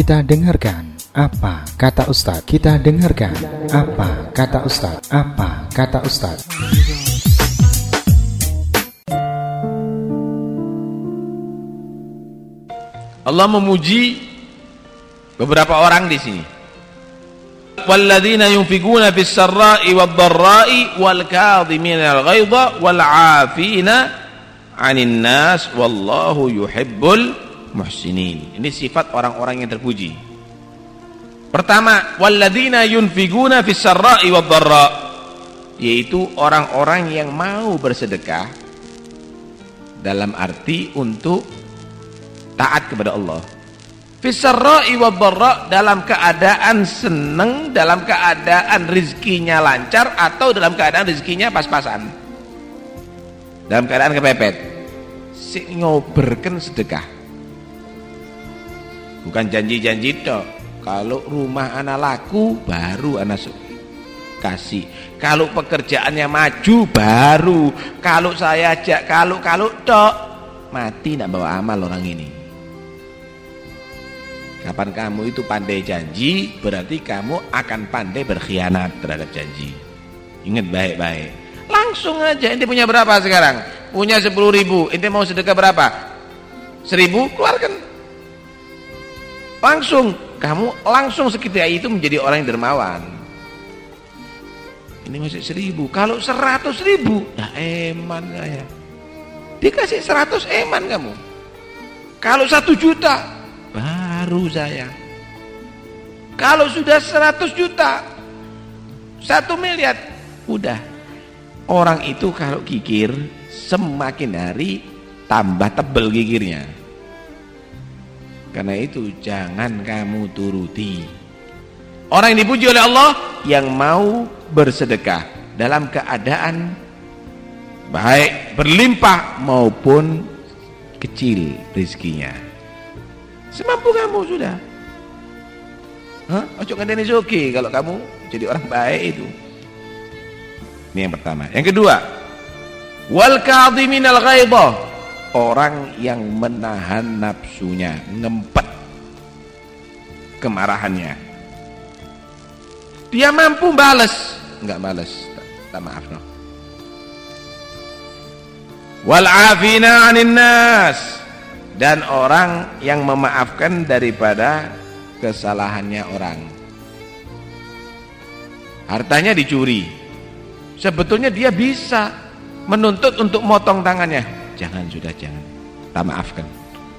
Kita dengarkan apa kata Ustadz. Kita dengarkan apa kata Ustadz. Apa kata Ustadz. Allah memuji beberapa orang di sini. Walladzina yunfikuna fis sarra'i wad dharra'i wal kadhimina al ghaidha wal 'afina wallahu yuhibbul muhsinin. Ini sifat orang-orang yang terpuji. Pertama, walladzina yunfiguna fis sarra'i wad dharra, yaitu orang-orang yang mau bersedekah dalam arti untuk taat kepada Allah. Fis sarra'i wad dharra dalam keadaan senang, dalam keadaan rizkinya lancar atau dalam keadaan rizkinya pas-pasan. Dalam keadaan kepepet. Si ngoberken sedekah bukan janji-janji tok. Kalau rumah anak laku baru anak kasih. Kalau pekerjaannya maju baru. Kalau saya ajak kalau kalau tok mati nak bawa amal orang ini. Kapan kamu itu pandai janji berarti kamu akan pandai berkhianat terhadap janji. Ingat baik-baik. Langsung aja ini punya berapa sekarang? Punya sepuluh ribu. Ini mau sedekah berapa? Seribu? Keluarkan langsung. Kamu langsung seketika itu menjadi orang yang dermawan. Ini masih seribu. Kalau seratus ribu ya eman saya dikasih seratus eman kamu. Kalau satu juta baru saya. Kalau sudah seratus juta satu miliar udah. Orang itu kalau gigir semakin hari tambah tebel gigirnya karena itu jangan kamu turuti. Orang yang dipuji oleh Allah yang mau bersedekah dalam keadaan baik berlimpah maupun kecil rizkinya. Semampu kamu sudah. Hah? Ojo oke kalau kamu jadi orang baik itu. Ini yang pertama. Yang kedua, wal kadhiminal ghaibah orang yang menahan nafsunya, ngempet kemarahannya. Dia mampu balas, enggak balas, tak, maaf no. Wal afina 'anil nas dan orang yang memaafkan daripada kesalahannya orang. Hartanya dicuri. Sebetulnya dia bisa menuntut untuk motong tangannya, jangan sudah jangan tak maafkan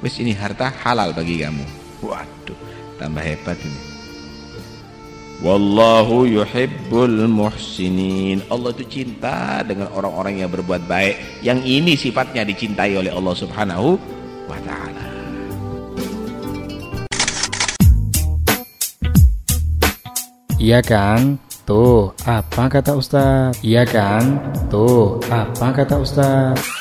wis ini harta halal bagi kamu waduh tambah hebat ini Wallahu yuhibbul muhsinin Allah itu cinta dengan orang-orang yang berbuat baik Yang ini sifatnya dicintai oleh Allah subhanahu wa ta'ala Iya kan? Tuh, apa kata Ustaz? Iya kan? Tuh, apa kata Ustaz?